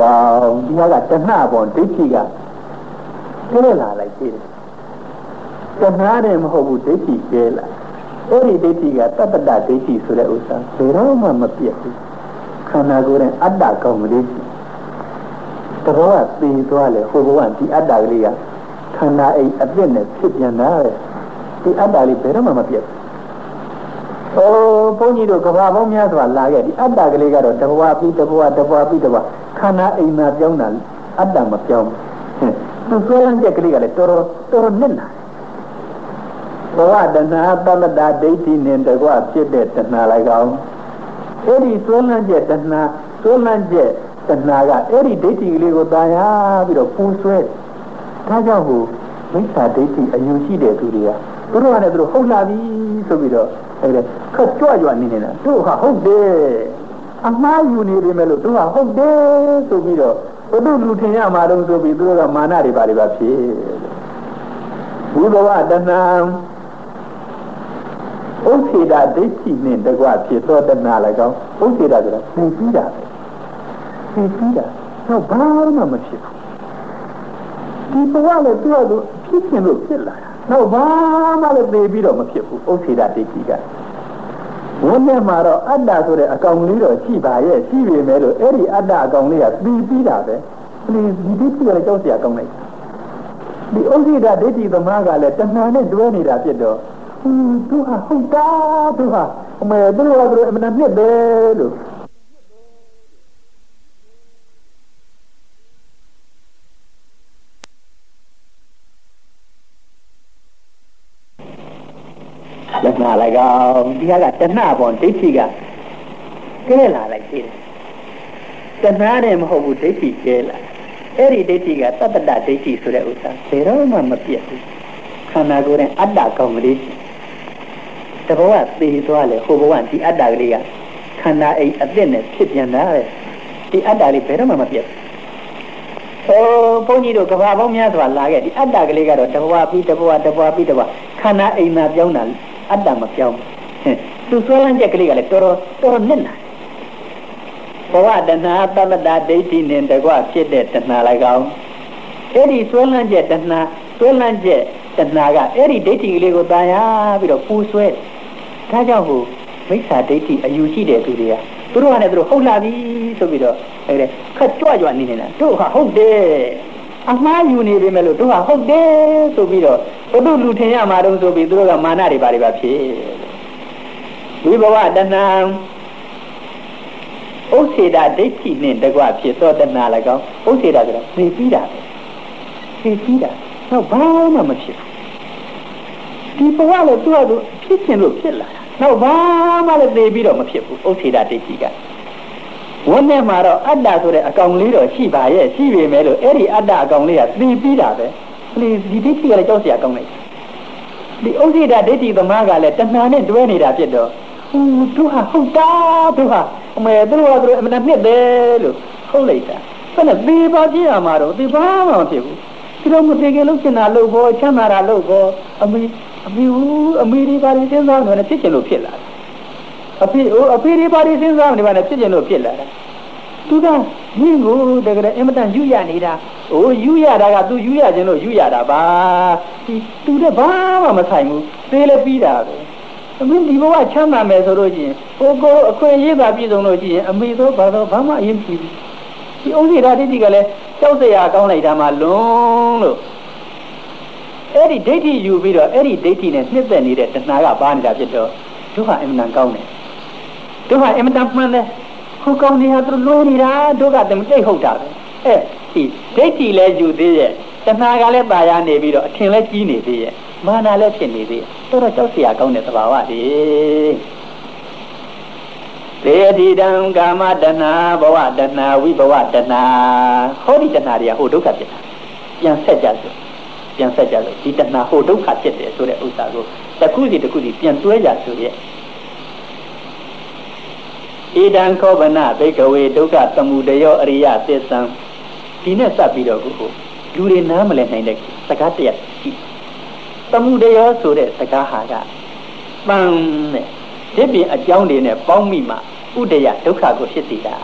ဝါဒီကတဏှပေါ်ဒိဋ္ဌိကကျဲလာလိုက်သေးတယ်တဏှာနဲ့မဟုတ်ဘူးဒိဋ္ဌိကျဲလာအဲ့ဒီဒိဋ္ဌိကတပ္ပတဒိဋ္ဌိဆိုတဲ့ဥစ္စာဘယ်တော့မှမပြတ်ဘူးခန္ဓာကိုယ်နဲ့အတ္တကောင်မလေးတဘောကသိသွားလေဟိုဘဝဒီအတ္တကလေးကခန္ဓာအိမ်အပြစ်နဲ့ဖြစ်ပြန်တာလေဒီအတ္တလေးဘယ်တော့မှမပြတ်ဘူး။အိုးဘုန်းကြီးတို့ကဘာပေါင်းများစွာလာခဲ့ဒီအတ္တကလေးကတော့တဘဝပြီးတဘဝတဘဝပြီးတဘဝ ခန္ဓာအိမ်မှာပြောင်းတာအတ္တမပြောင်းဘူး။သူဆွဲလန်းချက်ကလေးကလည်းတော်တော်တော်တော်နစ်နာဘဝတဏှာပမတ္တဒိဋ္ဌိနဲ့တကွဖြစ်တဲ့တဏှာလိုက်ကောင်အဲ့ဒီဆွဲလန်းချက်တဏှာဆွဲလန်းချက်တဏှာကအဲ့ဒီဒိဋ္ဌိကလေးကိုတာယာပြီးတော့ပူဆွဲဒါကြောင့်ဟိုမိစ္ဆာဒိဋ္ဌိအယူရှိတဲ့သူတွေကသူတို့ကလည်းသူတို့ဟုတ်လာပြီဆိုပြီးတော့အဲ့ဒါခက်ကြွကြွနေနေတာတို့ဟာဟုတ်တယ် အမှားယူနေပြီမဲ့လို့တို့ဟာဟုတ်တယ်ဆိုပြီးတော့ဘုသူလူထင်ရမှာတော့ဆိုပြီးသူတို့ကမာနတွေပါတွေပါဖြစ်ဘုဘဝတဏှာဥစ္စေတာဒိဋ္ဌိနဲ့တကွဖြစ်သောတဏှာလည်းကောင်းဥစ္စေတာဆိုတာသိပြီးတာပဲသိပြီးတာတော့ဘာမှမဖြစ်ဘူးဒီဘဝလည်းသူ့အတူဖြစ်ခြင်းလို့ဖြစ်လာတာတော့ဘာမှလည်းသိပြီးတော့မဖြစ်ဘူးဥစ္စေတာဒိဋ္ဌိက ဝန်းထဲမှာတော့အတ္တဆိုတဲ့အကောင်လေးတော့ရှိပါရဲ့ရှိပေမဲ့လို့အဲ့ဒီအတ္တအကောင်လေးကသိပြီးတာပဲဒီဒီဒိဋ္ဌိကလည်းကြောက်စရာကောင်းလိုက်ဒီဥစ္စေတာဒိဋ္ဌိသမားကလည်းတဏှာနဲ့တွဲနေတာဖြစ်တော့သူဟာဟုတ်တာသူဟာအမေသူကသူအမှန်နဲ့ပဲလို့လ က်နာလိုက်ကောင်ဒီကကတဏှပေါ်ဒိဋ္ဌိကကဲလာလိုက်သေးတယ်တဏှာနဲ့မဟုတ်ဘူးဒိဋ္ဌိကဲလာအဲ့ဒီဒိဋ္ဌိကတပ္ပတဒိဋ္ဌိဆိုတဲ့ဥစ္စာဘယ်တော့မှမပြတ်ဘူးခန္ဓာကိုယ်နဲ့အတ္တကောင်ကလေးတဘောကသေသွားလေဟိုဘဝဒီအတ္တကလေးကခန္ဓာအိမ်အသစ်နဲ့ဖြစ်ပြန်တာပဲဒီအတ္တလေးဘယ်တော့မှမပြတ်ဟိုဘုန်းကြီးတို့ကဘာပေါင်းများစွာလာခဲ့ဒီအတ္တကလေးကတော့တဘဝပြီးတဘဝတဘဝပြီးတဘဝခန္ဓာအိမ်မှာပြောင်းတာ အတ္တမပြောင်းသူဆွဲလန်းချက်ကလေးကလည်းတော်တော်တော်တော်နစ်နာဘဝတဏှာတမ္ပတာဒိဋ္ဌိနဲ့တကွဖြစ်တဲ့တဏှာလိုက်ကောင်အဲ့ဒီဆွဲလန်းချက်တဏှာဆွဲလန်းချက်တဏှာကအဲ့ဒီဒိဋ္ဌိကလေးကိုတာယာပြီးတော့ပူဆွဲဒါကြောင့်ဟိုမိစ္ဆာဒိဋ္ဌိအယူရှိတဲ့သူတွေကသူတို့ကလည်းသူတို့ဟုတ်လာပြီဆိုပြီးတော့အဲ့ဒါခက်ကြွကြွနေနေတာတို့ဟာဟုတ်တယ် အမှားယူနေပြီမဲ့လို့တို့ဟာဟုတ်တယ်ဆိုပြီးတော့ဘုသူလူထင်ရမှာတော့ဆိုပြီးသူတို့ကမာနတွေပါတွေပါဖြစ်ဝိဘဝတဏှာဥစ္စေတာဒိဋ္ဌိနဲ့တကွဖြစ်သောတဏှာလည်းကောင်းဥစ္စေတာဆိုတာသိပြီးတာပဲသိပြီးတာတော့ဘာမှမဖြစ်ဒီဘဝလည်းသူ့အတူဖြစ်ခြင်းလို့ဖြစ်လာတာတော့ဘာမှလည်းသိပြီးတော့မဖြစ်ဘူးဥစ္စေတာဒိဋ္ဌိက ဝန်းထဲမှာတော့အတ္တဆိုတဲ့အကောင်လေးတော့ရှိပါရဲ့ရှိပေမဲ့လို့အဲ့ဒီအတ္တအကောင်လေးကသိပြီးတာပဲဒီဒီဒိဋ္ဌိကလည်းကြောက်စရာကောင်းလိုက်ဒီဥစ္စေတာဒိဋ္ဌိသမားကလည်းတဏှာနဲ့တွဲနေတာဖြစ်တော့ဟူသူဟာဟုတ်တာသူဟာအမေသူတို့ကသူတို့အမှန်နဲ့တယ်လို့ဟုတ်လိုက်တာဘယ်နဲ့သေပါကြည့်ရမှာတော့သေပါမှမဖြစ်ဘူးဒီလိုမသိခင်လို့ရှင်းတာလို့ဘောချမ်းသာတာလို့ဘောအမေအမေဦးအမေဒီပါရင်စဉ်းစားနေတယ်ဖြစ်ချင်လို့ဖြစ်လာတယ် အဖေအိုးအဖေဒီပါရင်စဉ်းစားနေပါနဲ့ဖြစ်ချင်လို့ဖြစ်လာတာသူကမင်းကိုတကယ်အင်မတန်ယူရနေတာအိုးယူရတာက तू ယူရခြင်းလို့ယူရတာပါဒီသူလည်းဘာမှမဆိုင်ဘူးသေးလည်းပြီးတာပဲအမေဒီဘဝချမ်းသာမယ်ဆိုလို့ရှိရင်ကိုကိုအခွင့်အရေးသာပြည့်စုံလို့ရှိရင်အမေတို့ဘာတော့ဘာမှအရင်ဖြစ်ဘူးဒီဥစ္စေရာဒိဋ္ဌိကလည်းကြောက်စရာကောင်းလိုက်တာမှလွန်းလို့အဲ့ဒီဒိဋ္ဌိယူပြီးတော့အဲ့ဒီဒိဋ္ဌိနဲ့နှစ်သက်နေတဲ့တဏှာကပါနေတာဖြစ်တော့ဒုက္ခအင်မတန်ကောင်းတယ် ဒုက္ခအင်မတန်မှန်တယ်ခုကောင်းနေတာသူလိုနေတာဒုက္ခတမတိတ်ဟုတ်တာပဲအဲ့ဒီဒိဋ္ဌိလည်းယူသေးရဲ့တဏှာကလည်းပါရနေပြီးတော့အထင်လည်းကြီးနေသေးရဲ့မာနလည်းဖြစ်နေသေးတော်တော်ကြောက်စရာကောင်းတဲ့သဘာဝတွေသေတိတံကာမတဏဘဝတဏဝိဘဝတဏဟောဒီတဏတွေကဟိုဒုက္ခဖြစ်တာပြန်ဆက်ကြစို့ပြန်ဆက်ကြစို့ဒီတဏဟိုဒုက္ခဖြစ်တယ်ဆိုတဲ့ဥစ္စာကိုတစ်ခုစီတစ်ခုစီပြန်တွဲကြစို့ရဲ့ ဣဒံခောဗနဘိကဝေဒုက္ခသမုဒယောအရိယသစ္ဆံဒီနဲ့စပ်ပြီးတော့ကိုလူတွေနားမလည်နိုင်တဲ့စကားတရက်ရှိသမုဒယောဆိုတဲ့စကားဟာကပန်းတဲ့ဒီပြင်အကြောင်းတွေနဲ့ပေါင်းမိမှဥဒယဒုက္ခကိုဖြစ်စေတာ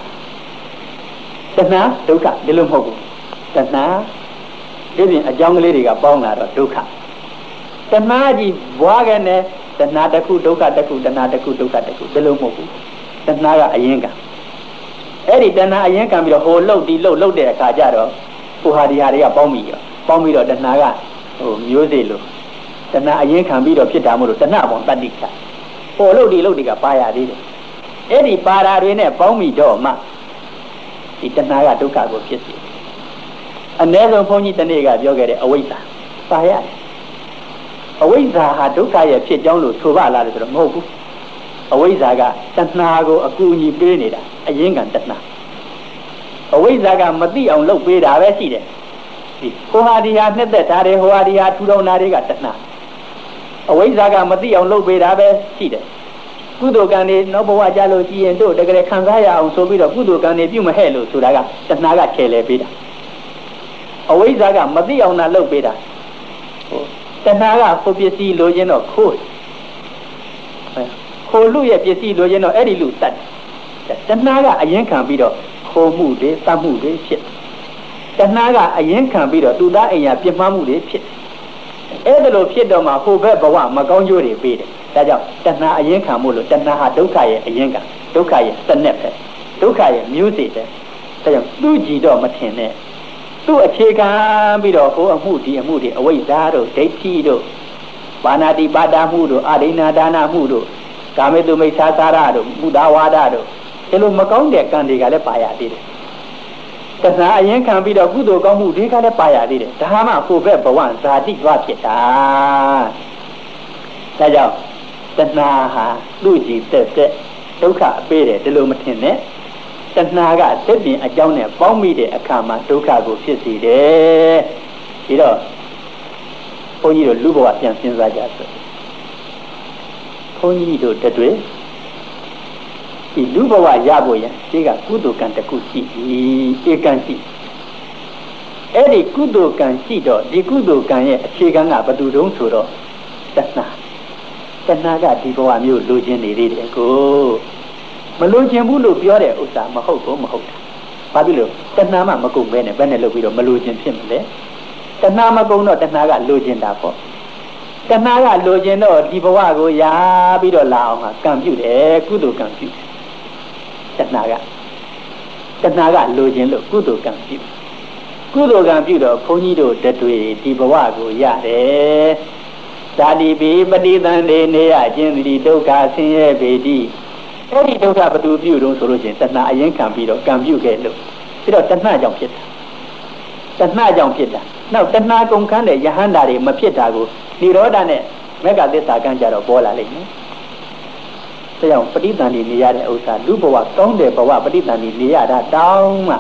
တတဏှာဒုက္ခဒီလိုမဟုတ်ဘူးတဏှာဒီပြင်အကြောင်းကလေးတွေကပေါင်းလာတော့ဒုက္ခတဏှာကြီးဘွားခဲ့နေတဏှာတစ်ခုဒုက္ခတစ်ခုတဏှာတစ်ခုဒုက္ခတစ်ခုဒီလိုမဟုတ်ဘူး တဏှာကအရင်ကအဲ့ဒီတဏှာအရင်ကံပြီးတော့ဟိုလှုပ်ဒီလှုပ်လှုပ်တဲ့အခါကျတော့ဟိုဟာဒီဟာတွေကပေါင်းပြီးရောပေါင်းပြီးတော့တဏှာကဟိုမျိုးစေ့လို့တဏှာအရင်ခံပြီးတော့ဖြစ်တာမို့လို့တဏှာပေါ်တတ္တိခဟိုလှုပ်ဒီလှုပ်တွေကပါရသေးတယ်အဲ့ဒီပါရာတွေနဲ့ပေါင်းပြီးတော့မှဒီတဏှာကဒုက္ခကိုဖြစ်စေအ ਨੇ ဆုံးဘုန်းကြီးတနေ့ကပြောခဲ့တဲ့အဝိဇ္ဇာပါရတယ်အဝိဇ္ဇာဟာဒုက္ခရဲ့ဖြစ်ကြောင်းလို့ဆိုပါလားလို့ဆိုတော့မဟုတ်ဘူး အဝိဇ္ဇာကတဏှာကိုအကူအညီပေးနေတာအရင်ကတဏှာအဝိဇ္ဇာကမသိအောင်လုပ်ပေးတာပဲရှိတယ်ဒီဟိုဟာဒီဟာနှစ်သက်တာတွေဟိုဟာဒီဟာထူထောင်တာတွေကတဏှာအဝိဇ္ဇာကမသိအောင်လုပ်ပေးတာပဲရှိတယ်ကုသိုလ်ကံတွေနောက်ဘဝကြလို့ကြည်ရင်တို့တကယ်ခံစားရအောင်ဆိုပြီးတော့ကုသိုလ်ကံတွေပြုမဟဲ့လို့ဆိုတာကတဏှာကခြေလဲပေးတာအဝိဇ္ဇာကမသိအောင်သာလုပ်ပေးတာဟိုတဏှာကကိုပစ္စည်းလိုချင်တော့ခိုး ခိုးလူရဲ့ပစ္စည်းလိုချင်တော့အဲ့ဒီလူတတ်တဏှာကအရင်ခံပြီးတော့ခိုးမှုတွေတတ်မှုတွေဖြစ်တဏှာကအရင်ခံပြီးတော့သူသားအိမ်ရပြင်းမှမှုတွေဖြစ်အဲ့ဒါလိုဖြစ်တော့မှဟိုဘက်ဘဝမကောင်းကျိုးတွေပေးတယ်ဒါကြောင့်တဏှာအရင်ခံမှုလို့တဏှာဟာဒုက္ခရဲ့အရင်ကဒုက္ခရဲ့စနက်ပဲဒုက္ခရဲ့မျိုးစေ့ပဲဒါကြောင့်သူ့ကြည်တော့မထင်နဲ့သူ့အခြေခံပြီးတော့ဟိုအမှုဒီအမှုဒီအဝိဇ္ဇာတို့ဒိဋ္ဌိတို့ပါဏာတိပါဒမှုတို့အာဒိနာဒါနမှုတို့ ကာမေတုမိစ္ဆာသာရတို့ဘုဒ္ဓဝါဒတို့ဒီလိုမကောင်းတဲ့ကံတွေကလည်းပါရသေးတယ်တဏှာအရင်ခံပြီးတော့ကုသိုလ်ကောင်းမှုတွေကလည်းပါရသေးတယ်ဒါမှဟိုဘက်ဘဝဇာတိသွားဖြစ်တာဒါကြောင့်တဏှာဟာသူ့ကြည်တက်တက်ဒုက္ခအပေးတယ်ဒီလိုမထင်နဲ့တဏှာကသက်ပြင်အကြောင်းနဲ့ပေါင်းမိတဲ့အခါမှာဒုက္ခကိုဖြစ်စေတယ်ဒီတော့ဘုန်းကြီးတို့လူဘဝပြန်စဉ်းစားကြဆို ဘုန်းကြီးတို့တတွေ့ဒီလူဘဝရဖို့ရဒီကကုသိုလ်ကံတစ်ခုရှိပြီဧကံရှိအဲ့ဒီကုသိုလ်ကံရှိတော့ဒီကုသိုလ်ကံရဲ့အခြေခံကဘယ်သူတုံးဆိုတော့တဏှာတဏှာကဒီဘဝမျိုးလိုချင်နေသေးတယ်ကိုမလိုချင်ဘူးလို့ပြောတဲ့ဥစ္စာမဟုတ်ဘူးမဟုတ်တာဘာဖြစ်လို့တဏှာမှမကုန်ပဲနဲ့ဘယ်နဲ့လုပ်ပြီးတော့မလိုချင်ဖြစ်မလဲတဏှာမကုန်တော့တဏှာကလိုချင်တာပေါ့ တဏှာကလိုချင်တော့ဒီဘဝကိုရာပြီးတော့လာအောင်ကကံပြုတယ်ကုသိုလ်ကံပြုတဏှာကတဏှာကလိုချင်လို့ကုသိုလ်ကံပြုကုသိုလ်ကံပြုတော့ခွန်ကြီးတို့တတွေ့ဒီဘဝကိုရတယ်ဇာတိပိပฏิသန္တေနေရခြင်းဒီဒုက္ခဆင်းရဲပေတိအဲ့ဒီဒုက္ခဘသူပြုတော့ဆိုလို့ရှိရင်တဏှာအရင်ခံပြီးတော့ကံပြုခဲ့လို့ပြီးတော့တဏှာကြောင့်ဖြစ်တာတဏှာကြောင့်ဖြစ်တာ နောက်တဏှာကုန်ခန်းတဲ့ယဟန္တာတွေမဖြစ်တာကိုនិရောဓနဲ့မေဃသစ္စာကံကြတော့ပေါ်လာလိမ့်မယ်။ဒါကြောင့်ပဋိသန္ဓေနေရတဲ့ဥစ္စာလူဘဝကောင်းတဲ့ဘဝပဋိသန္ဓေနေရတာတောင်းမှ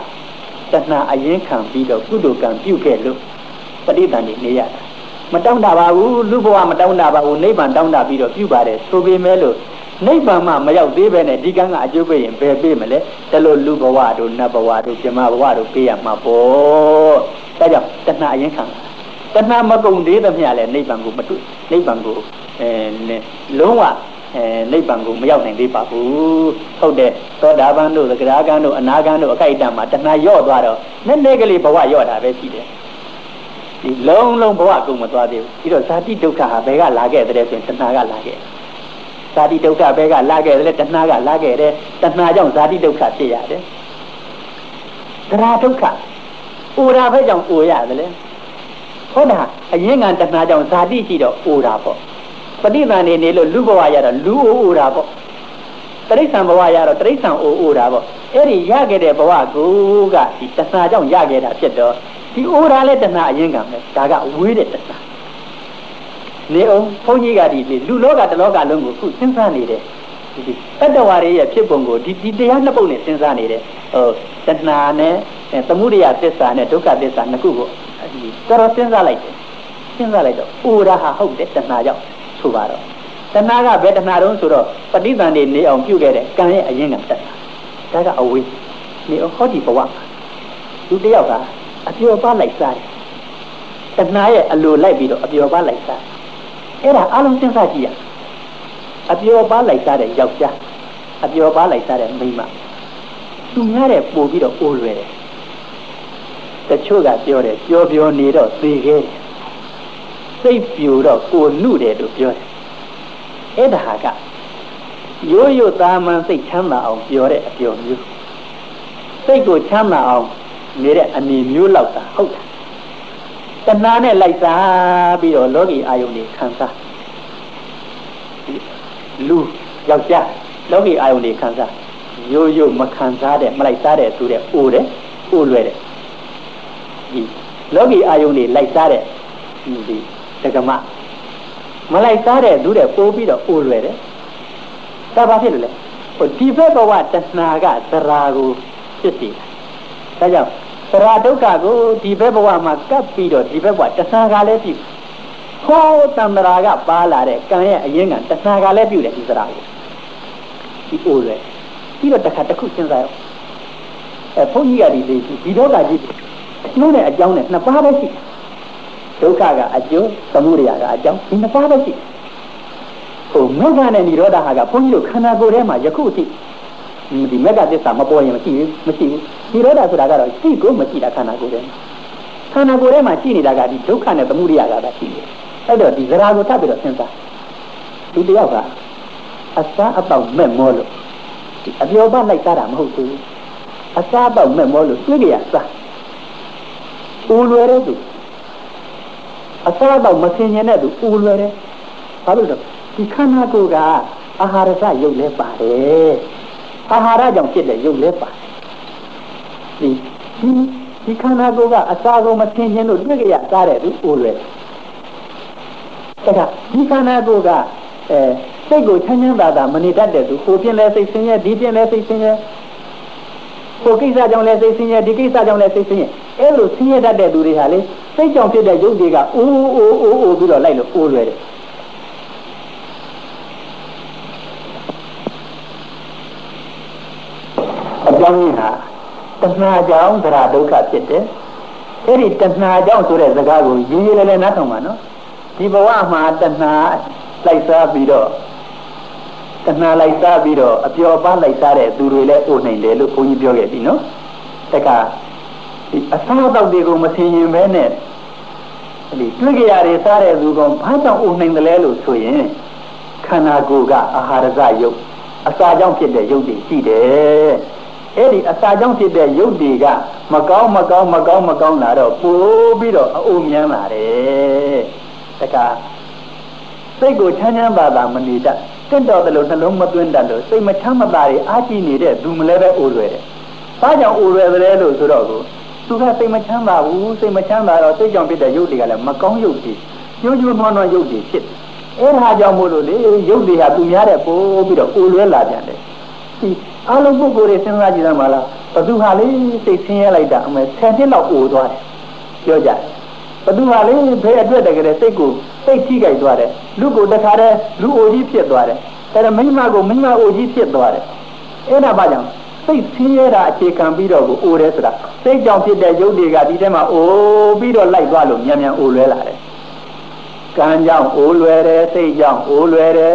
တဏှာအရင်ခံပြီးတော့ကုသိုလ်ကံပြုခဲ့လို့ပဋိသန္ဓေနေရတာမတောင်းတာပါဘူးလူဘဝမတောင်းတာပါဘူးနိဗ္ဗာန်တောင်းတာပြီးတော့ပြုပါတယ်ဆိုပေမဲ့လို့နိဗ္ဗာန်မှမရောက်သေးပဲနဲ့ဒီကံကအကျိုးပေးရင်ဘယ်ပေးမလဲဒါလို့လူဘဝတို့နတ်ဘဝတို့ဇမဘဝတို့ပေးရမှာပေါ့ ဒါကြောင့်တဏှာအရင်ခံတဏှာမကုန်သေးသမျှလဲနိဗ္ဗာန်ကိုမတွေ့နိဗ္ဗာန်ကိုအဲလုံးဝအဲနိဗ္ဗာန်ကိုမရောက်နိုင်သေးပါဘူးဟုတ်တယ်သောတာပန်တို့သက္ကရာကံတို့အနာကံတို့အခိုက်အတန့်မှာတဏှာယော့သွားတော့နည်းနည်းကလေးဘဝယော့တာပဲရှိတယ်ဒီလုံးလုံးဘဝကုန်မသွားသေးဘူးပြီးတော့ဇာတိဒုက္ခဟာဘယ်ကလာခဲ့တဲ့ဆိုရင်တဏှာကလာခဲ့ဇာတိဒုက္ခဘယ်ကလာခဲ့တယ်လဲတဏှာကလာခဲ့တယ်တဏှာကြောင့်ဇာတိဒုက္ခဖြစ်ရတယ်သရာဒုက္ခ အိုရာဘဲကြောင့်အိုရတယ်လေဟုတ်တာအရင်ကတဏှာကြောင့်ဇာတိရှိတော့အိုတာပေါ့ပဋိသန္ဓေနေလို့လူဘဝရတော့လူအိုအိုတာပေါ့တရိစ္ဆာန်ဘဝရတော့တရိစ္ဆာန်အိုအိုတာပေါ့အဲ့ဒီရခဲ့တဲ့ဘဝကိုကဒီတဏှာကြောင့်ရခဲ့တာဖြစ်တော့ဒီအိုရာလဲတဏှာအရင်ကမယ်ဒါကဝေးတဲ့တဏှာနေအောင်ဘုန်းကြီးကဒီလူလောကတလောကလုံးကိုခုစဉ်းစားနေတယ် ဒီတတ္တဝါတွေရဲ့ဖြစ်ပုံကိုဒီဒီတရားနှစ်ပုဒ်နဲ့စဉ်းစားနေတယ်ဟိုတဏှာနဲ့သမုဒယသစ္စာနဲ့ဒုက္ခသစ္စာနှစ်ခုကိုဒီတော်တော်စဉ်းစားလိုက်တယ်စဉ်းစားလိုက်တော့အိုရာဟာဟုတ်တယ်တဏှာကြောင့်ဆိုပါတော့တဏှာကဘယ်တဏှာတုံးဆိုတော့ပဋိသန္ဓေနေအောင်ပြုခဲ့တဲ့ကံရဲ့အရင်ကတဏှာဒါကအဝေးနေအောင်ဟောဒီဘဝလူတယောက်ကအပျော်ပါလိုက်စားတယ်တဏှာရဲ့အလိုလိုက်ပြီးတော့အပျော်ပါလိုက်စားအဲ့ဒါအလုံးစဉ်းစားကြည့်ရ အပျော်ပါလိုက်စားတဲ့ယောက်ျားအပျော်ပါလိုက်စားတဲ့မိန်းမသူများတဲ့ပို့ပြီးတော့အိုးလွယ်တယ်တချို့ကပြောတယ်ပြောပြောနေတော့သေခဲ့တယ်စိတ်ပြူတော့ကိုနှုတယ်လို့ပြောတယ်အဲ့ဒါကရိုးရိုးသားမှန်စိတ်ချမ်းသာအောင်ပြောတဲ့အပြောမျိုးစိတ်ကိုချမ်းသာအောင်နေတဲ့အနေမျိုးလောက်သာဟုတ်တာတဏှာနဲ့လိုက်စားပြီးတော့လောကီအာယုန်တွေခံစား လူယောက်ျားလောကီအာယုန်တွေခံစားရိုးရိုးမခံစားတဲ့မလိုက်စားတဲ့သူတဲ့အိုတယ်အိုလွယ်တယ်ဒီလောကီအာယုန်တွေလိုက်စားတဲ့ဒီတက္ကမမလိုက်စားတဲ့သူတဲ့ပိုးပြီးတော့အိုလွယ်တယ်ဒါဘာဖြစ်လို့လဲဟိုဒီဘက်ဘဝတဏှာကသရာကိုဖြစ်စီတာဒါကြောင့်သရာဒုက္ခကိုဒီဘက်ဘဝမှာကပ်ပြီးတော့ဒီဘက်ဘဝတဏှာကလည်းပြု ဟောတန္တရာကပါလာတဲ့ကံရဲ့အရင်ကတဏှာကလည်းပြုတယ်ဒီသရာကိုဒီအိုလွယ်ပြီးတော့တစ်ခါတစ်ခုစဉ်းစားရအောင်အဲဘုန်းကြီးကဒီဒီဒုက္ခကြီးအကျိုးနဲ့အကြောင်းနဲ့နှစ်ပါးပဲရှိဒုက္ခကအကျိုးသမှုရိယကအကြောင်းဒီနှစ်ပါးပဲရှိဟိုမေဃနဲ့និရောဓဟာကဘုန်းကြီးတို့ခန္ဓာကိုယ်ထဲမှာယခုအထိဒီမေဃသစ္စာမပေါ်ရင်မရှိဘူးမရှိဘူးនិရောဓဆိုတာကတော့ရှိကိုမရှိတာခန္ဓာကိုယ်ထဲမှာခန္ဓာကိုယ်ထဲမှာရှိနေတာကဒီဒုက္ခနဲ့သမှုရိယကသာရှိတယ် အဲ့တော့ဒီဇရာကိုထပ်ပြီးတော့စဉ်းစားဒီတယောက်ကအစားအပေါက်မဲ့မောလို့အပြောပါလိုက်သားတာမဟုတ်ဘူးအစားအပေါက်မဲ့မောလို့တွေးကြရစားဦးလွယ်တဲ့သူအစားအပေါက်မဆင်ញင်တဲ့သူဦးလွယ်တယ်ဘာလို့လဲဒီခန္ဓာကိုယ်ကအာဟာရစရုပ်လဲပါတယ်အာဟာရကြောင့်ဖြစ်တဲ့ရုပ်လဲပါတယ်ဒီဒီဒီခန္ဓာကိုယ်ကအစာကုန်မဆင်ញင်လို့တွေ့ကြရစားတဲ့သူဦးလွယ်တယ် ဒါကဒီခန္ဓာကိုယ်ကအဲစိတ်ကိုချမ်းချမ်းသာသာမနေတတ်တဲ့သူကိုပြင်းလဲစိတ်ဆင်းရဲဒီပြင်းလဲစိတ်ဆင်းရဲကိုကိစ္စကြောင့်လဲစိတ်ဆင်းရဲဒီကိစ္စကြောင့်လဲစိတ်ဆင်းရဲအဲ့လိုဆင်းရဲတတ်တဲ့သူတွေဟာလေစိတ်ကြောင့်ဖြစ်တဲ့ရုပ်တွေကအိုးအိုးအိုးအိုးပြီးတော့လိုက်လို့အိုးလွယ်တယ်အကြောင်းရင်းဟာတဏှာကြောင့်သရဒုက္ခဖြစ်တယ်အဲ့ဒီတဏှာကြောင့်ဆိုတဲ့စကားကိုရေးရေးလဲလဲနားထောင်ပါနော် ဒီဘဝမှာတဏှာလိုက်စားပြီးတော့တဏှာလိုက်စားပြီးတော့အပျော်ပါလိုက်စားတဲ့သူတွေလည်းအိုနိုင်တယ်လို့ဘုန်းကြီးပြောခဲ့ပြီနော်တက္ကဒီအစားအသောက်တွေကိုမဆင်ရင်ပဲနဲ့ဒီတွေ့ကြရတယ်စားတဲ့သူကဘာကြောင့်အိုနိုင်တယ်လဲလို့ဆိုရင်ခန္ဓာကိုယ်ကအာဟာရဇယုတ်အစာကြောင့်ဖြစ်တဲ့ယုတ်တွေရှိတယ်အဲ့ဒီအစာကြောင့်ဖြစ်တဲ့ယုတ်တွေကမကောင်းမကောင်းမကောင်းမကောင်းလာတော့ပိုးပြီးတော့အအိုမြန်းလာတယ် တက္ကစိတ်ကိုချမ်းချမ်းသာသာမနေတတ်တင့်တော်တယ်လို့နှလုံးမသွင်းတတ်လို့စိတ်မချမ်းမသာတွေအားကြီးနေတဲ့သူမလဲပဲအိုလွယ်တယ်။ဘာကြောင့်အိုလွယ်တယ်လို့ဆိုတော့ကိုသူကစိတ်မချမ်းသာဘူးစိတ်မချမ်းသာတော့စိတ်ကြောင့်ဖြစ်တဲ့ရုပ်တွေကလည်းမကောင်းရုပ်တွေညှိုးညှိုးနွားနွားရုပ်တွေဖြစ်တယ်။အဲဒါကြောင့်မို့လို့လေရုပ်တွေဟာသူများတဲ့ပို့ပြီးတော့အိုလွယ်လာပြန်တယ်။ဒီအလုံးပုဂ္ဂိုလ်တွေစဉ်းစားကြည့်သမှာလားဘသူဟာလေစိတ်ဆင်းရဲလိုက်တာအမေ10နှစ်လောက်အိုသွားတယ်ပြောကြတယ် ဘသူဟာလေဘယ်အတွက်တကယ်စိတ်ကိုစိတ်ထိကြိုက်သွားတယ်လူကိုတခါတည်းလူအိုကြီးဖြစ်သွားတယ်အဲ့ဒါမိမကိုမိမအိုကြီးဖြစ်သွားတယ်အဲ့ဒါဘာကြောင့်စိတ်ဆင်းရဲတာအခြေခံပြီးတော့ကိုအိုတယ်ဆိုတာစိတ်ကြောင့်ဖြစ်တဲ့ရုပ်တွေကဒီထဲမှာအိုပြီးတော့လိုက်သွားလို့မြန်မြန်အိုလွဲလာတယ်ကံကြောင့်အိုလွယ်တယ်စိတ်ကြောင့်အိုလွယ်တယ်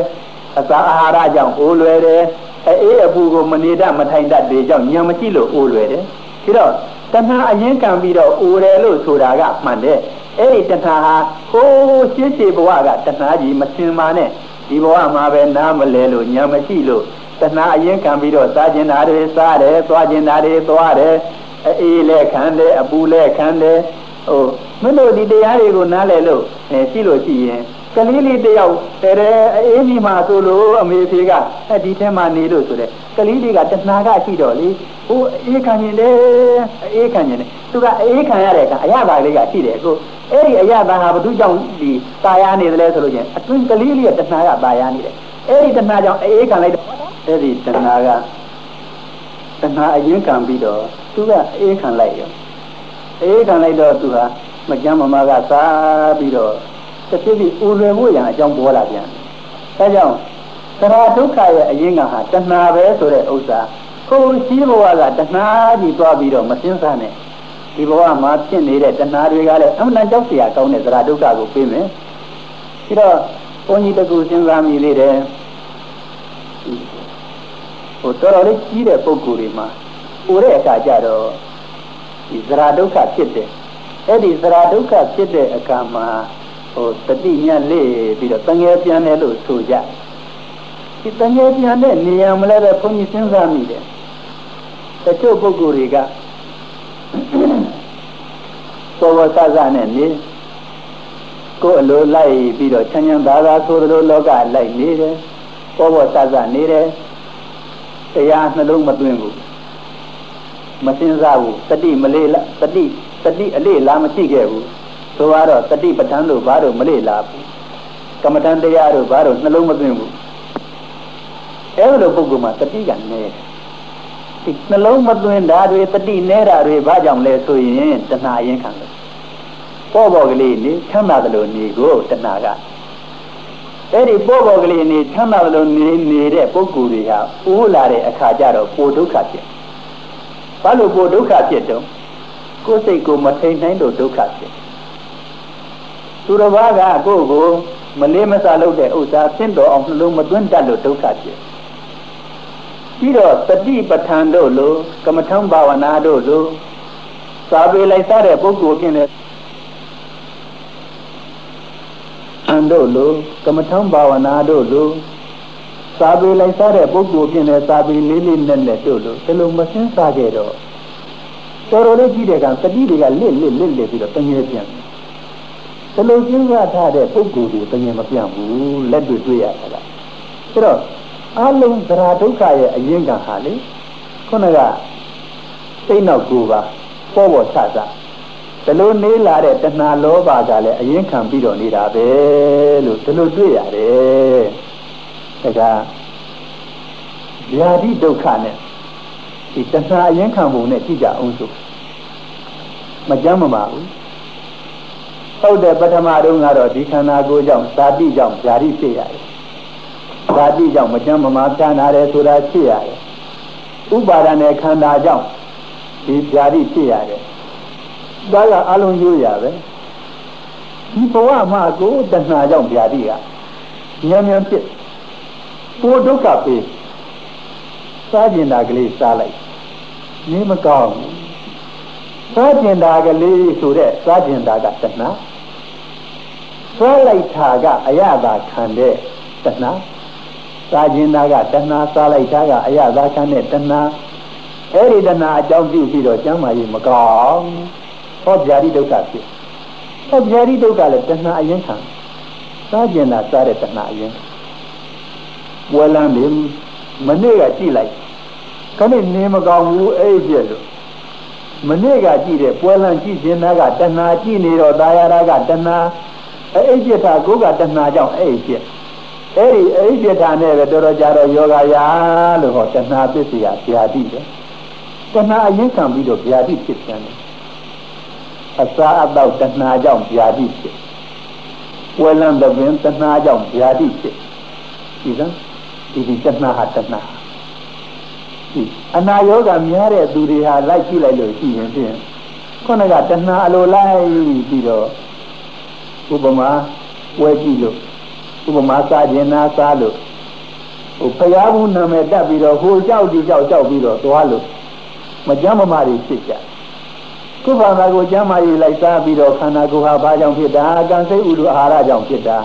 အစာအာဟာရကြောင့်အိုလွယ်တယ်အေးအပူကိုမနေတတ်မထိုင်တတ်တွေကြောင့်ညံမရှိလို့အိုလွယ်တယ်ဒါတော့တဏှာအရင်ကံပြီးတော့အိုတယ်လို့ဆိုတာကမှန်တယ် အဲ့ဒီတဏှာဟာဟိုးရှင်းရှင်းဘဝကတဏှာကြီးမစင်ပါနဲ့ဒီဘဝမှာပဲနားမလဲလို့ညာမရှိလို့တဏှာအရင်ခံပြီးတော့စားကျင်တာတွေစားတယ်သွားကျင်တာတွေသွားတယ်အေးလဲခံတယ်အပူလဲခံတယ်ဟိုမင်းတို့ဒီတရားတွေကိုနားလဲလို့အဲရှိလို့ရှိရင် ကလေးလေးတယောက်တဲအေးမိမှာဆိုလို့အမေဖေကအဲဒီထဲမှာနေလို့ဆိုတဲ့ကလေးလေးကတဏှာကရှိတော့လေဟိုအေးခံရင်လေအေးခံရင်လေသူကအေးခံရတဲ့ကအရသာလေးကရှိတယ်ကိုအဲ့ဒီအရသာဟာဘု து ကြောင့်ဒီตายရနေတယ်လဲဆိုလို့ချင်းအတွင်းကလေးလေးကတဏှာကตายရနေတယ်အဲ့ဒီတဏှာကြောင့်အေးခံလိုက်တော့အဲ့ဒီတဏှာကတဏှာအရင်ခံပြီးတော့သူကအေးခံလိုက်ရောအေးခံလိုက်တော့သူဟာမကြမ်းမမကစားပြီးတော့ တစ်ဖြည်းဖြည်းဥလွယ်မှုရန်အကြောင်းပေါ်လာပြန်အဲကြောင့်သရဒုက္ခရဲ့အရင်းကဟာတဏှာပဲဆိုတဲ့ဥစ္စာကိုယ်ရှိဘဝကတဏှာကြီးသွားပြီးတော့မစင်းစားနဲ့ဒီဘဝမှာဖြစ်နေတဲ့တဏှာတွေကလည်းအမှန်တန်ကြောက်စရာကောင်းတဲ့သရဒုက္ခကိုပေးမယ်ပြီးတော့ဘုန်းကြီးတကူစဉ်းစားမိလေတယ်ဟိုတော်တော်လေးကြီးတဲ့ပုံကိုယ်တွေမှာပိုတဲ့အခါကျတော့ဒီသရဒုက္ခဖြစ်တယ်အဲ့ဒီသရဒုက္ခဖြစ်တဲ့အခါမှာ ဟိုတတိညလေးပြီးတော့တငယ်ပြန်တယ်လို့ဆိုကြဒီတငယ်ပြန်တဲ့နေရာမလဲပဲဘုန်းကြီးစဉ်းစားမိတယ်တချို့ပုဂ္ဂိုလ်တွေကသောဝသဇနဲ့နေကိုယ်အလိုလိုက်ပြီးတော့ချမ်းချမ်းသာသာဆိုလိုလောကလိုက်နေတယ်ဘောဘောသဇနေတယ်တရားနှလုံးမသွင်းဘူးမစင်စားဘူးတတိမလေးလားတတိတတိအလေးလားမရှိခဲ့ဘူး ဆိုတော့တတိပဋ္ဌာန်းတို့ဘာလို့မလေးလားဘူးကမ္မဋ္ဌာန်းတရားတို့ဘာလို့နှလုံးမသွင်းဘူးအဲ့လိုပုဂ္ဂိုလ်မှာတတိကနေဒီနှလုံးမသွင်းတာတွေတတိနေတာတွေဘာကြောင့်လဲဆိုရင်တဏှာအရင်ခံလို့ပေါ်ပေါ်ကလေးနေချမ်းသာတယ်လို့နေကိုတဏှာကအဲ့ဒီပေါ်ပေါ်ကလေးနေချမ်းသာတယ်လို့နေနေတဲ့ပုဂ္ဂိုလ်တွေဟာဥလာတဲ့အခါကျတော့ပိုဒုက္ခဖြစ်ဘာလို့ပိုဒုက္ခဖြစ်တော့ကိုယ်စိတ်ကိုမထိန်နိုင်လို့ဒုက္ခဖြစ် သူတစ်ပါးကကိုယ့်ကိုမလေးမစားလုပ်တဲ့ဥစ္စာဆင့်တော်အောင်နှလုံးမသွင်းတတ်လို့ဒုက္ခဖြစ်ပြီးတော့တတိပဋ္ဌာန်တို့လိုကမ္မထံဘာဝနာတို့လိုစာပေလိုက်စားတဲ့ပုဂ္ဂိုလ်ဖြစ်တဲ့အန်တို့လိုကမ္မထံဘာဝနာတို့လိုစာပေလိုက်စားတဲ့ပုဂ္ဂိုလ်ဖြစ်တဲ့စာပေလေးလေးနဲ့နဲ့တို့လိုဒီလိုမစင်းစားခဲ့တော့တော်တော်လေးကြည့်တဲ့ကတတိတွေကလစ်လစ်လစ်လစ်ပြီးတော့တငယ်ပြန် ဒီလိုကျင်းစားထားတဲ့ပုဂ္ဂိုလ်တွေတငယ်မပြန်ဘူးလက်တွေ့တွေ့ရတာလားဆိုတော့အလုံးသရာဒုက္ခရဲ့အရင်ကဟာလေခုနကစိတ်နောက်ကိုပါပေါ်ပေါ်ဆဆဒီလိုနေလာတဲ့တဏှာလောဘကလည်းအရင်ခံပြီးတော့နေတာပဲလို့ဒီလိုတွေ့ရတယ်ဒါကဗျာတိဒုက္ခနဲ့ဒီတဏှာအရင်ခံပုံနဲ့ကြည့်ကြအောင်ဆိုမကြမ်းမပါဘူး ဟုတ်တယ်ပထမတုန်းကတော့ဒီခန္ဓာကိုယ်ကြောင့်သာတိကြောင့်ဗျာတိဖြစ်ရတယ်။သာတိကြောင့်မကြမ်းမမာဖြာနာတယ်ဆိုတာဖြစ်ရတယ်။ဥပါဒနဲ့ခန္ဓာကြောင့်ဒီဗျာတိဖြစ်ရတယ်။ဒါကအလုံးကျိုးရပဲ။ဒီဘဝမှာကိုတဏှာကြောင့်ဗျာတိကဉာဏ်ဉာဏ်ဖြစ်ကိုဒုက္ခပေးစားကျင်တာကလေးစားလိုက်နေမကောင်းဘူးစားကျင်တာကလေးဆိုတဲ့စားကျင်တာကတဏှာ ဆွဲလိုက်တာကအရသာခံတဲ့တဏှာစားကျင်တာကတဏှာစားလိုက်တာကအရသာခံတဲ့တဏှာအဲ့ဒီတဏှာအကြောင်းပြုပြီးတော့ကျမ်းမာရေးမကောင်းဟောဗျာတိဒုက္ခဖြစ်ဟောဗျာတိဒုက္ခလည်းတဏှာအရင်ခံစားကျင်တာစားတဲ့တဏှာအရင်ဝဲလန်းနေမနေ့ကကြည့်လိုက်ခဏနေမကောင်းဘူးအဲ့ဒီပြည့်လို့မနေ့ကကြည့်တဲ့ပွဲလန့်ကြည့်ခြင်းသားကတဏှာကြည့်နေတော့တာယာရကတဏှာ အဲ့ဒီပြတာကိုကတဏှာကြောင့်အဲ့ဒီပြအဲ့ဒီအဲ့ဒီပြတာနဲ့ပဲတော်တော်ကြတော့ယောဂယာလို့ဟောတဏှာပစ္စယဗျာတိပဲတဏှာအရင်ခံပြီးတော့ဗျာတိဖြစ်ပြန်တယ်အစာအတော့တဏှာကြောင့်ဗျာတိဖြစ်ပွဲလန့်တဲ့ပင်တဏှာကြောင့်ဗျာတိဖြစ်ဒီကဒီဒီတဏှာဟာတဏှာအနာယောဂများတဲ့သူတွေဟာလိုက်ကြည့်လိုက်လို့ရှိရင်ဖြင့်ခုနကတဏှာအလိုလိုက်ပြီးတော့ ဥပမာဝဲကြည့်လို့ဥပမာစားခြင်းနာစားလို့ဟိုဖရာဘူးနာမည်တက်ပြီးတော့ဟိုကြောက်ဒီကြောက်ကြောက်ပြီးတော့သွားလို့မကြမ်းမမာတွေဖြစ်ကြခုဘာသာကိုကျမ်းမာရေးလိုက်စားပြီးတော့ခန္ဓာကိုယ်ဟာဘာကြောင့်ဖြစ်တာကံစိတ်ဥဒ္ဓအာဟာရကြောင့်ဖြစ်တာ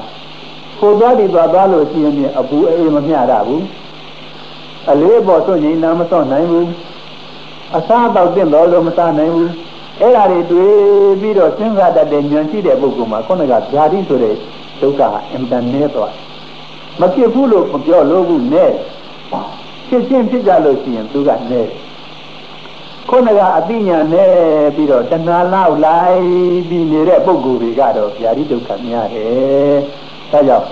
ကိုသွားဒီသွားသွားလို့ရှိရင်အပူအေးမမျှတာဘူးအလေးပေါ်သွန့်ငိမ့်နာမစွန့်နိုင်ဘူးအစားတော့တင့်တော်လို့မစားနိုင်ဘူး အဲ့ဒါတွေတွေ့ပြီးတော့စဉ်းစားတတ်တဲ့ဉာဏ်ရှိတဲ့ပုဂ္ဂိုလ်မှာခုနကဓာတိဆိုတဲ့ဒုက္ခဟာအင်တန်နဲသွားမဖြစ်ဘူးလို့မပြောလို့ဘူးနဲ့ဖြစ်ချင်းဖြစ်ကြလို့ရှိရင်သူကနဲခုနကအသိဉာဏ်နဲ့ပြီးတော့တဏှာလောက်လိုက်ပြီးနေတဲ့ပုဂ္ဂိုလ်တွေကတော့ဓာတိဒုက္ခများတယ်ဒါကြောင့်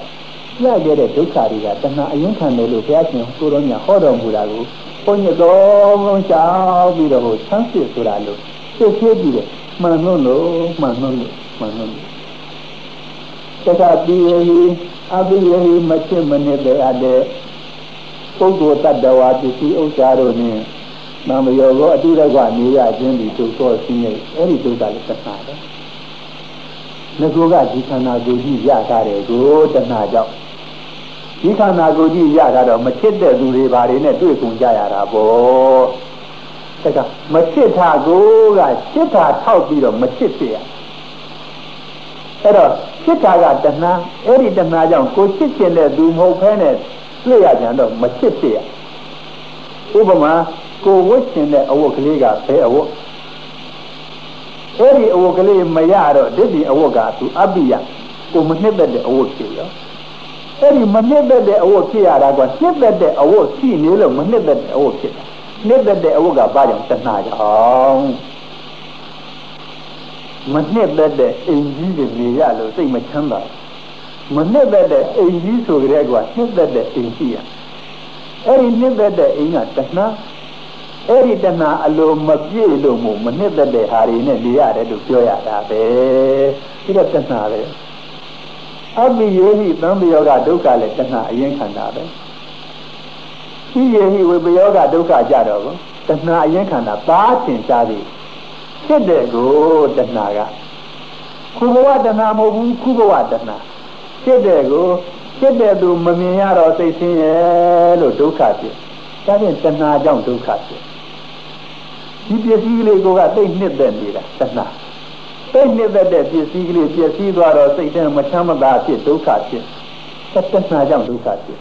ရခဲ့တဲ့ဒုက္ခတွေကတဏှာအရင်ခံတယ်လို့ဘုရားရှင်ကိုရောမြတ်ဟောတော်မူတာကိုဘုန်းကြီးတော်ဘုံချောင်းပြီးတော့ဟိုဆန်းစစ်ဆိုတာလို့ သိသေးပြီးတယ်မှန်လို့လို့မှန်လို့လို့မှန်လို့တခါပြီးရင်အဘိယဟိမချစ်မနစ်တဲ့အတဲ့ပုဂ္ဂိုလ်တ attva ပစ္စည်းဥစ္စာတို့နဲ့နာမယောကိုအတုရကနေရခြင်းဒီတို့တော့ရှင်းနေအဲ့ဒီဒုက္ခလည်းသတ်တာပဲငကောကဒီခန္ဓာကိုယ်ကြီးရတာတယ်ကိုတဏှာကြောင့်ဒီခန္ဓာကိုယ်ကြီးရတာတော့မချစ်တဲ့သူတွေဘာတွေနဲ့တွေ့ကုန်ကြရတာပေါ့ တကမချစ်တာကိုကချစ်တာထောက်ပြီးတော့မချစ်ဖြစ်ရအဲ့တော့ချစ်တာကတဏှာအဲ့ဒီတဏှာကြောင့်ကိုချစ်ခြင်းတဲ့သူမဟုတ်ဖဲနဲ့တွေ့ရကြတော့မချစ်ဖြစ်ရဥပမာကိုဝတ်ခြင်းတဲ့အဝတ်ကလေးကဘယ်အဝတ်အဲ့ဒီအဝတ်ကလေးမရတော့ဒိဋ္ဌိအဝတ်ကသူအပိယကိုမနှစ်သက်တဲ့အဝတ်ဖြစ်ရောအဲ့ဒီမနှစ်သက်တဲ့အဝတ်ဖြစ်ရတာကနှစ်သက်တဲ့အဝတ်ရှိနေလို့မနှစ်သက်တဲ့အဝတ်ဖြစ်တာ နှစ်သက်တဲ့အဝတ်ကဘာကြောင့်တဏှာကြောင့်မနှစ်သက်တဲ့အိမ်ကြီးတွေနေရလို့စိတ်မချမ်းသာမနှစ်သက်တဲ့အိမ်ကြီးဆိုကြတဲ့ကွာနှစ်သက်တဲ့အိမ်ရှိရအဲ့ဒီနှစ်သက်တဲ့အိမ်ကတဏှာအဲ့ဒီတဏှာအလိုမပြည့်လို့မို့မနှစ်သက်တဲ့ဟာတွေနဲ့နေရတယ်လို့ပြောရတာပဲဒီတော့တဏှာပဲအပိယေဟိသံဃယောဂဒုက္ခလည်းတဏှာအရင်ခန္ဓာ ပဲဤယေဟိဝိပယောဂဒုက္ခကြတော့ကိုတဏှာအရင်ခန္ဓာပါသင်ရှားသည်ဖြစ်တဲ့ကိုတဏှာကခုဘဝတဏှာမဟုတ်ဘူးခုဘဝတဏှာဖြစ်တဲ့ကိုဖြစ်တဲ့သူမမြင်ရတော့စိတ်ဆင်းရဲလို့ဒုက္ခဖြစ်ဒါဖြင့်တဏှာကြောင့်ဒုက္ခဖြစ်ဒီပစ္စည်းလေးကတိတ်နှစ်သက်နေတာတဏှာတိတ်နှစ်သက်တဲ့ပစ္စည်းကလေးပျက်စီးသွားတော့စိတ်ထဲမချမ်းမသာဖြစ်ဒုက္ခဖြစ်တဏှာကြောင့်ဒုက္ခဖြစ်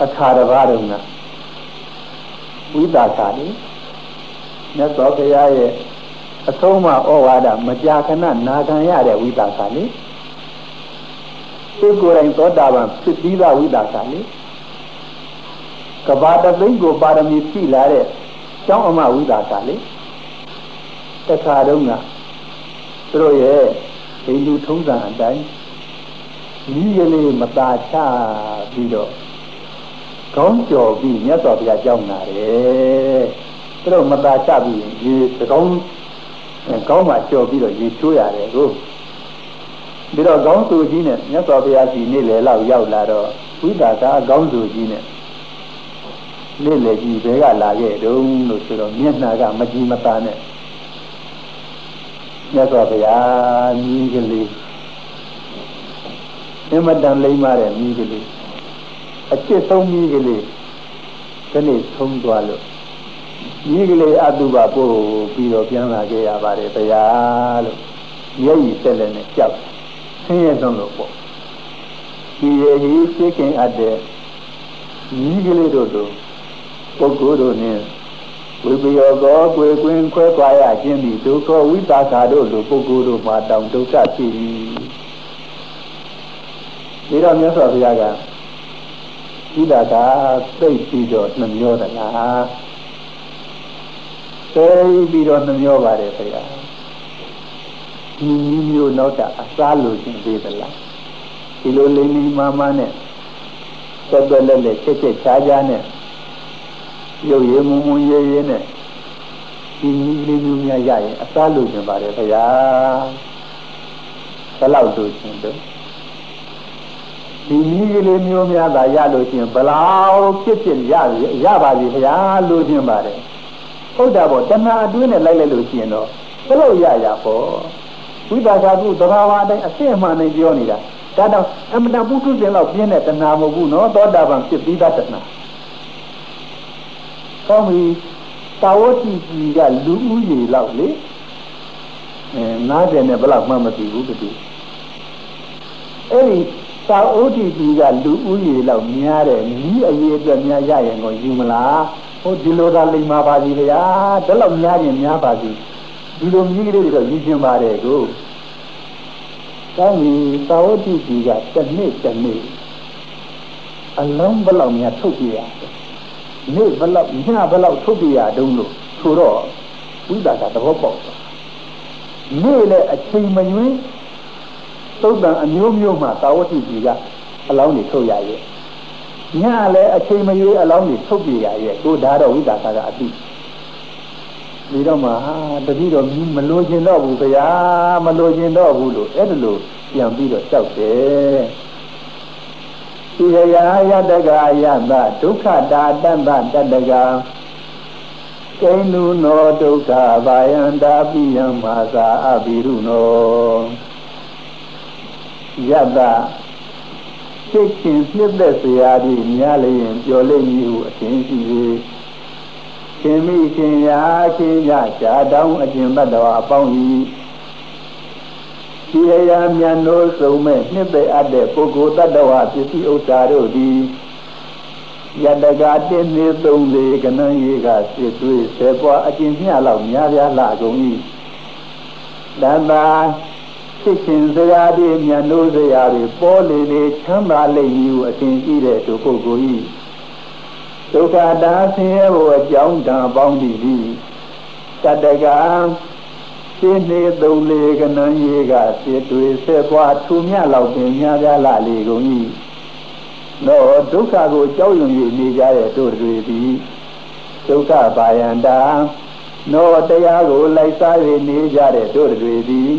အခါတစ်ပါးတုန်းကဝိသကာလေးမြတ်စွာဘုရားရဲ့အဆုံးအမဩဝါဒမကြာခဏနာခံရတဲ့ဝိသကာလေးသူကိုယ်တိုင်သောတာပန်ဖြစ်ပြီးသားဝိသကာလေးကဘာတသိန်းကိုပါရမီဖြည့်လာတဲ့ကျောင်းအမဝိသကာလေးတခါတုန်းကသူတို့ရဲ့ဒိဋ္ဌုထုံးစံအတိုင်းဤကလေးမตาချပြီးတော့ ကောင်းကြော်ပြီးမြတ်စွာဘုရားကြောင်းလာတယ်သူတို့မตาချပြီးရေကောင်းကောင်းမှကြော်ပြီးတော့ရေချိုးရတယ်ကိုပြီးတော့ကောင်းစုကြီးနဲ့မြတ်စွာဘုရားကြီးနေ့လေလောက်ရောက်လာတော့ဝိသကာကောင်းစုကြီးနဲ့နေ့လေကြီးဘဲကလာခဲ့တုံးလို့ဆိုတော့မျက်နှာကမကြည်မသာနဲ့မြတ်စွာဘုရားမြည်ကလေးအမတန်လိမ့်မာတဲ့မြည်ကလေး အချစ်ဆုံးမြည်ကလေးဒီနေ့ဆုံးသွားလို့မြည်ကလေးအတုပပို့ပြီးတော့ပြန်လာခဲ့ရပါတယ်ဘုရားလို့ရုပ်ရည်ဆက်လက်နဲ့ကြောက်ဆင်းရဲဆုံးလို့ပေါ့ဒီရဲ့ကြီးသိခင်အပ်တဲ့မြည်ကလေးတို့တို့ပုဂ္ဂိုလ်တို့နဲ့ဝိပယောကောကိုယ်ကွင်းခွဲခွာရခြင်းသည်ဒုက္ခဝိပါကတို့လိုပုဂ္ဂိုလ်တို့မှာတောင်ဒုက္ခဖြစ်၏ဒီတော့မြတ်စွာဘုရားက ဣဒတာသိပြီးတော့နှမျောသလားသိပြီးတော့နှမျောပါတယ်ခင်ဗျာဒီမျိုးနောက်တာအစားလို့ရှင်သေးသလားဒီလိုလိမ့်လိမ့်မာမာနဲ့သက်သက်လက်လက်ချက်ချက်ချာချာနဲ့ရုပ်ရည်မုံမုံရဲရဲနဲ့ဒီနည်းလေးမျိုးများရရင်အစားလို့ရှင်ပါတယ်ခင်ဗျာဘယ်လောက်လို့ရှင်တော့ ဒီနည်းလေးမျိုးများသာရလို့ရှင်ဘလောက်ဖြစ်ဖြစ်ရရပါပြီခင်ဗျာလို့ရှင်ပါတယ်ဟုတ်တာပေါ့တဏှာအတွင်းနဲ့လိုက်လိုက်လို့ရှိရင်တော့ဘယ်လိုရရပေါ့ဝိပါကကုသဘာဝအတိုင်းအစစ်အမှန်နဲ့ပြောနေတာဒါတော့အမတန်ပုထုဇဉ်လောက်ပြင်းတဲ့တဏှာမဟုတ်ဘူးနော်သောတာပန်ဖြစ်ပြီးသားတဏှာကောင်းပြီတာဝတိကြီးကလူဦးရေလောက်လေအဲ90နဲ့ဘယ်လောက်မှမသိဘူးတူအဲ့ဒီ တာဝတိကြီးကလူဦးရေလောက်များတယ်နီးအရေးအတွက်များရရင်ကိုယူမလားဟိုဒီလိုသာလိမ္မာပါစီဗျာဒါလောက်များရင်များပါစီဒီလိုမြည်ကလေးတွေတော့ယူခြင်းပါတယ်ကိုကောင်းပြီတာဝတိကြီးကတစ်နှစ်တစ်နှစ်အလုံးဘယ်လောက်များထုတ်ပြရနေ့ဘလောက်ညဘလောက်ထုတ်ပြရတုံးလို့ဆိုတော့ဝိသကသဘောပေါက်သွားနေ့လည်းအချိန်မရွေး သုတ်တန်အမျိုးမျိုးမှတာဝတိကြီးကအလောင်းတွေထုတ်ရရဲ့ညလည်းအချိန်မရွေးအလောင်းတွေထုတ်ပြရရဲ့ကိုဒါတော့ဝိသကကအတိဒီတော့မှတတိတော့မလို့ခြင်းတော့ဘူးဗျာမလို့ခြင်းတော့ဘူးလို့အဲ့ဒါလို့ပြန်ပြီးတော့ကြောက်တယ်ဣရယာယတကယတဒုက္ခတာတတ္တတတကကိန္နုနောဒုက္ခဘာယန္တာပိယမသာအဘိရုနော ယတစိတ်ချင်းနှစ်သက်စရာဒီများလျင်ပြောလိမ့်မည်ဟုအထင်ရှိ၏ရှင်မိရှင်ရာခင်ရရှားတောင်းအကျင့်ဘတ်တော်အပေါင်းဤဒီအရာမြတ်လို့စုံမဲ့နှစ်သက်အပ်တဲ့ပုဂ္ဂိုလ်တ attva ပစ္စည်းဥစ္စာတို့သည်ယတကတင်းနေသုံးလေကနန်းကြီးကစစ်သွေးဆယ်ပွားအကျင့်မျှလောက်များပြားလာကုန်၏တန်တာ ဖြစ်ခြင်းစရာတွေမြတ်လို့စရာတွေပေါ်လေလေချမ်းသာလိမ့်မည်ဟုအရှင်ကြီးတဲ့သူပုဂ္ဂိုလ်၏ဒုက္ခတာဆင်းရဲဖို့အကြောင်းတန်ပေါင်းသည်သည်တတကံရှင်းနေသုံးလေကနန်းကြီးကစစ်တွေဆက်ပွားထူမြလောက်ပင်များပြားလာလေကုန်၏တော့ဒုက္ခကိုကြောက်ရွံ့၍နေကြတဲ့တို့တွေသည်ဒုက္ခပါယန္တာနောတရားကိုလိုက်စား၍နေကြတဲ့တို့တွေသည်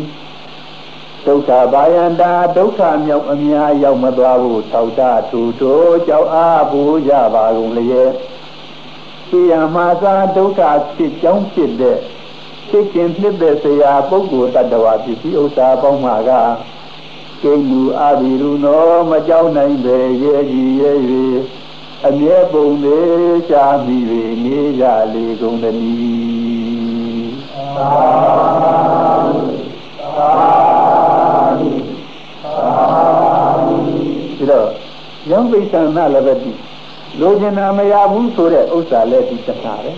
ဒုက္ခဘာယန္တာဒုက္ခမြောက်အများရောက်မသွားဘူးထောက်တာသူတို့ကြောက်အားပူကြပါကုန်လျက်ဒီယမှာသာဒုက္ခဖြစ်ကြောင်းဖြစ်တဲ့ဖြစ်ခြင်းဖြစ်တဲ့ဆရာပုဂ္ဂိုလ်တ attva ပစ္စည်းဥစ္စာပေါင်းမှာကကိမူအာဘိရုနောမကြောက်နိုင်ပဲရဲ့ကြီးရဲ့၍အမြဲပုံလေးရှားမိ၍နေကြလေကုန်တည်းသာသာ ယံပိသနာလည်းပဲဒီလိုချင်တာမရဘူးဆိုတဲ့ဥစ္စာလည်းဒီတခါပဲ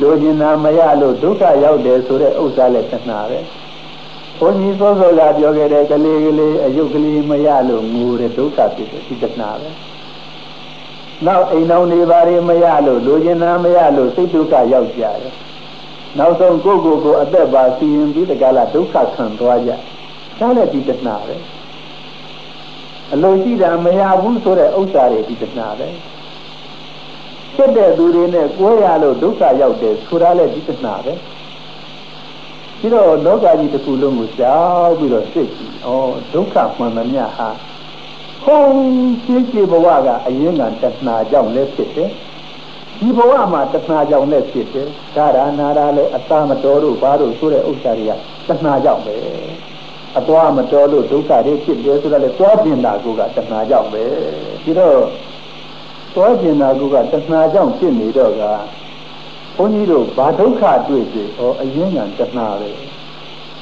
လိုချင်တာမရလို့ဒုက္ခရောက်တယ်ဆိုတဲ့ဥစ္စာလည်းတခါပဲဘုန်းကြီးသောသောကပြောခဲ့တဲ့ကလေးကလေးအယုတ်ကလေးမရလို့ငိုတဲ့ဒုက္ခဖြစ်တယ်ဒီတခါပဲနောက်အိမ်တော်နေပါရင်မရလို့လိုချင်တာမရလို့စိတ်ဒုက္ခရောက်ကြတယ်နောက်ဆုံးကိုယ့်ကိုယ်ကိုအသက်ပါစီရင်ပြီးတကလားဒုက္ခခံသွားကြဒါလည်းဒီတဏှာပဲ အလိုရှိတာမရဘူးဆိုတဲ့ဥစ္စာတွေဒီတဏှာပဲဖြစ်တဲ့သူတွေနဲ့ကိုယ်ရလို့ဒုက္ခရောက်တယ်ဆိုတာလည်းဒီတဏှာပဲပြီးတော့လောကကြီးတစ်ခုလုံးကိုကြောက်ပြီးတော့စိတ်ကြည့်ဩဒုက္ခမှန်သမျှဟာဟောရှိရှိဘဝကအရင်ကတဏှာကြောင့်လည်းဖြစ်တယ်ဒီဘဝမှာတဏှာကြောင့်လည်းဖြစ်တယ်ဒါရနာရလည်းအသာမတော်တို့ဘာတို့ဆိုတဲ့ဥစ္စာတွေကတဏှာကြောင့်ပဲ အသွားမတော်လို့ဒုက္ခတွေဖြစ်တယ်ဆိုတော့လေသွားကျင်တာကတဏှာကြောင့်ပဲဒီတော့သွားကျင်တာကတဏှာကြောင့်ဖြစ်နေတော့ကဘုန်းကြီးတို့ဘာဒုက္ခတွေ့တွေ့ဟောအရင်ကတဏှာပဲ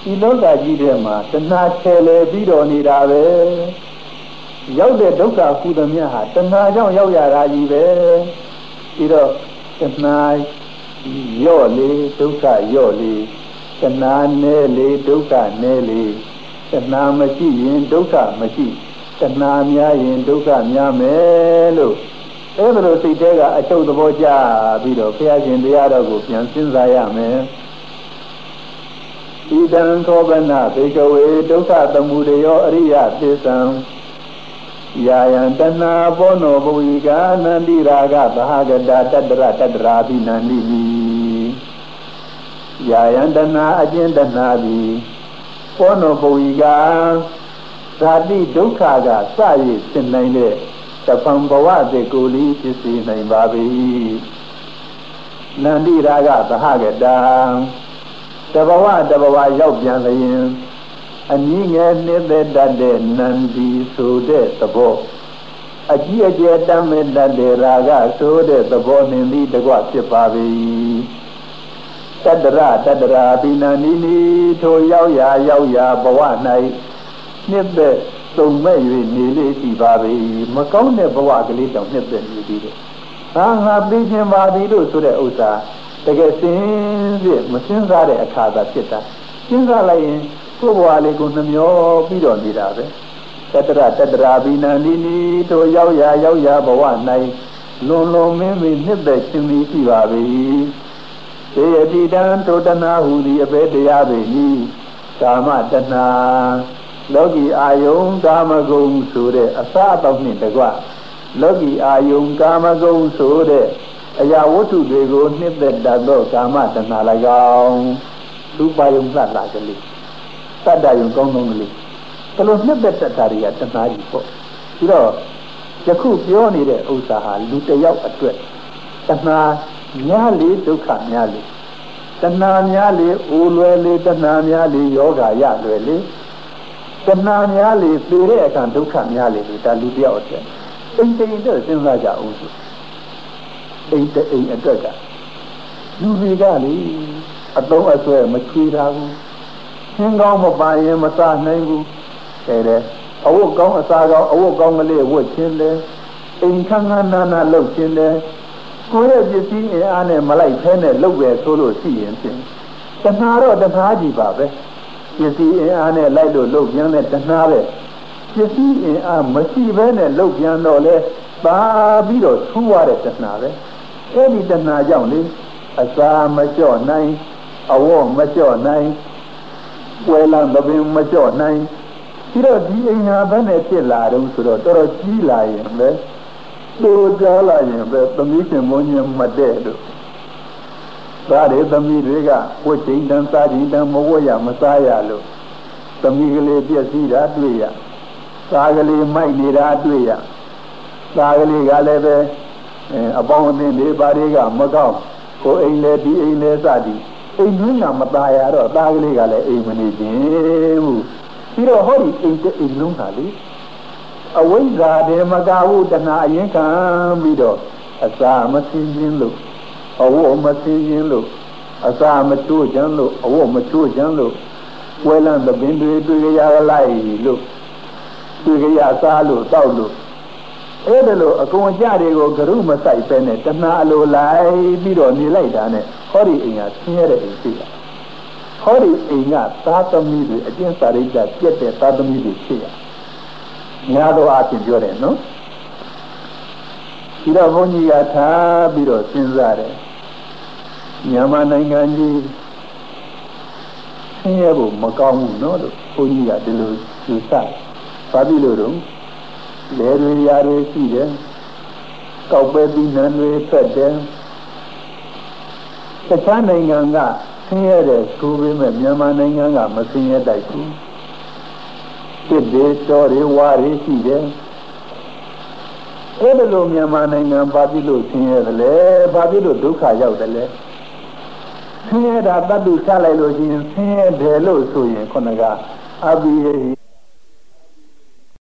ဒီလောကကြီးထဲမှာတဏှာချဲလေပြီးတော့နေတာပဲရောက်တဲ့ဒုက္ခကုသမြဟာတဏှာကြောင့်ရောက်ရတာကြီးပဲပြီးတော့တဏှာရော့လေဒုက္ခရော့လေတဏှာနဲ့လေဒုက္ခနဲ့လေ တဏှာမရှိရင်ဒုက္ခမရှိတဏှာများရင်ဒုက္ခများမယ်လို့အဲဒါလိုစိတ်ထဲကအချုပ်သဘောကျပြီးတော့ဘုရားရှင်တရားတော်ကိုပြန်စဉ်းစားရမယ်ဣဒံသောဗနာဘေကဝေဒုက္ခသမုဒယောအရိယသစ္ဆံယာယံတဏှာဘောနောဘဝိကာနန္တိရာဂသဟဂတတတ္တရတတ္တရာဘိနန္တိယာယံတဏှာအကျဉ်တဏှာသည် ပောနောဘဝီကဇာတိဒုက္ခကစရည်ဖြစ်နိုင်တဲ့တပံဘဝစေကိုလီဖြစ်စေနိုင်ပါ၏နန္တိရာဂသဟကတံတဘဝတဘဝရောက်ပြန်လျင်အနည်းငယ်နှစ်သက်တတ်တဲ့နန္ဒီဆိုတဲ့သဘောအကြီးအကျယ်တမ်းမဲ့တတ်တဲ့ရာဂဆိုတဲ့သဘောနှင့်သည်တကွဖြစ်ပါ၏ တတ္တရတတ္တရာပိဏနိနိထိုရောက်ရာရောက်ရာဘဝ၌နှစ်သက်သုံမဲ့၍နေလေရှိပါပြီမကောင်းတဲ့ဘဝကလေးတောင်နှစ်သက်နေသေးတယ်ဟာငါသိခြင်းပါသည်လို့ဆိုတဲ့ဥစ္စာတကယ်စင်းစစ်မစင်းစားတဲ့အခါသာဖြစ်တာစဉ်းစားလိုက်ရင်ကိုယ်ဘဝလေးကိုနှမျောပြီးတော့နေတာပဲတတရတတရာဘိနန္ဒီနီထိုရောက်ရာရောက်ရာဘဝ၌လွန်လွန်မင်းမင်းနှစ်သက်ခြင်းရှိပါပြီ သေယတိတံတောတနာဟူသည်အပေတရားပေဤကာမတဏလောကီအာယုံကာမဂုဏ်ဆိုတဲ့အစအတော့နှင့်တကွလောကီအာယုံကာမဂုဏ်ဆိုတဲ့အရာဝတ္ထုတွေကိုနှစ်သက်တတ်သောကာမတဏ၎င်းသူပါယုံသတ်လာကလေးတတ္တယုံကောင်းကောင်းကလေးဘယ်လိုနှစ်သက်တတ်တာတွေကတဏှာကြီးပေါ့ပြီးတော့ယခုပြောနေတဲ့ဥစ္စာဟာလူတယောက်အတွက်တဏှာ များလေဒုက္ခများလေတဏှာများလေအိုလွယ်လေတဏှာများလေယောဂရလွယ်လေတဏှာများလေသေတဲ့အခါဒုက္ခများလေဒါလူတယောက်အတွက်တိမ်တိမ်တော့စဉ်းစားကြအောင်ဆိုအိမ်တအိမ်အတွက်ကလူတွေကလေအတုံးအဆွဲမချွေတာဘူးရှင်းကောင်းမပါရင်မစားနိုင်ဘူးတဲ့တဲ့အဝတ်ကောင်းအစားကောင်းအဝတ်ကောင်းကလေးဝတ်ခြင်းတယ်အိမ်ခန်းခန်းနာနာလှုပ်ခြင်းတ ယ်ကိုယ့်ရဲ့ပစ္စည်းအင်အားနဲ့မလိုက်ဖဲနဲ့လှုပ်ပဲဆိုလို့ရှိရင်ဖြင့်တဏှာတော့တဏှာကြီးပါပဲပစ္စည်းအင်အားနဲ့လိုက်လို့လှုပ်ပြန်တဲ့တဏှာပဲပစ္စည်းအင်အားမရှိဘဲနဲ့လှုပ်ပြန်တော့လဲပါပြီးတော့ထူးရတဲ့တဏှာပဲအဲ့ဒီတဏှာကြောင့်လေအစာမကြော့နိုင်အဝတ်မကြော့နိုင်ဝဲလံသပင်မကြော့နိုင်ပြီးတော့ဒီအိမ်ဟာဘယ်နဲ့ဖြစ်လာတော့ဆိုတော့တော်တော်ကြီးလာရင်ပဲ တိုးကြလာရင်ပဲသမီးရှင်မုန်းညမတဲ့လို့ဒါတွေသမီးတွေကဝတ်ချိန်တန်းစားချိန်တန်းမဝတ်ရမစားရလို့သမီးကလေးပြည့်စည်တာတွေ့ရစားကလေးမိုက်နေတာတွေ့ရစားကလေးကလည်းပဲအပေါင်းအသင်းတွေဘာတွေကမကောင်းကိုအိမ်လေဒီအိမ်လေစသည်အိမ်ကြီးကမตายရတော့သားကလေးကလည်းအိမ်မနေခြင်းဘူးပြီးတော့ဟောဒီအိမ်တဲ့အိမ်လုံးကလေ အဝိဇ္ဇာတေမကဟုတဏှာအရင်ခံပြီးတော့အစာမသိခြင်းလို့အဝတ်မသိခြင်းလို့အစာမချိုးခြင်းလို့အဝတ်မချိုးခြင်းလို့ဝဲလန်းသပင်တွေတွေ့ကြရလိုက်လို့တွေ့ကြရစားလို့တောက်လို့အဲ့ဒါလို့အကုန်ကြတွေကိုဂရုမစိုက်ပဲနဲ့တဏှာအလိုလိုက်ပြီးတော့နေလိုက်တာနဲ့ဟောဒီအိမ်ကဆင်းရဲတဲ့အိမ်ဖြစ်တာဟောဒီအိမ်ကသာသမီတွေအကျဉ်းစာရိတ္တပြက်တဲ့သာသမီတွေဖြစ်ရ များသောအားဖြင့်ပြောတယ်နော်ဒီတော့ဘုန်းကြီးကထားပြီးတော့စဉ်းစားတယ်မြန်မာနိုင်ငံကြီးဆင်းရဲဖို့မကောင်းဘူးနော်လို့ဘုန်းကြီးကဒီလိုယူဆတယ်ဘာဖြစ်လို့တော့လေတွေရာတွေရှိတယ်ကောက်ပဲပြီးနံတွေထွက်တယ်တခြားနိုင်ငံကဆင်းရဲတဲ့ဆိုပေမဲ့မြန်မာနိုင်ငံကမဆင်းရဲတိုက်ဘူး စစ်တွေတော်တွေဝါတွေရှိတယ်အဲ့ဒါလိုမြန်မာနိုင်ငံဘာဖြစ်လို့ဆင်းရဲတယ်လဲဘာဖြစ်လို့ဒုက္ခရောက်တယ်လဲဆင်းရဲတာတတ်တူချလိုက်လို့ရှိရင်ဆင်းရဲတယ်လို့ဆိုရင်ခုနကအဘိယ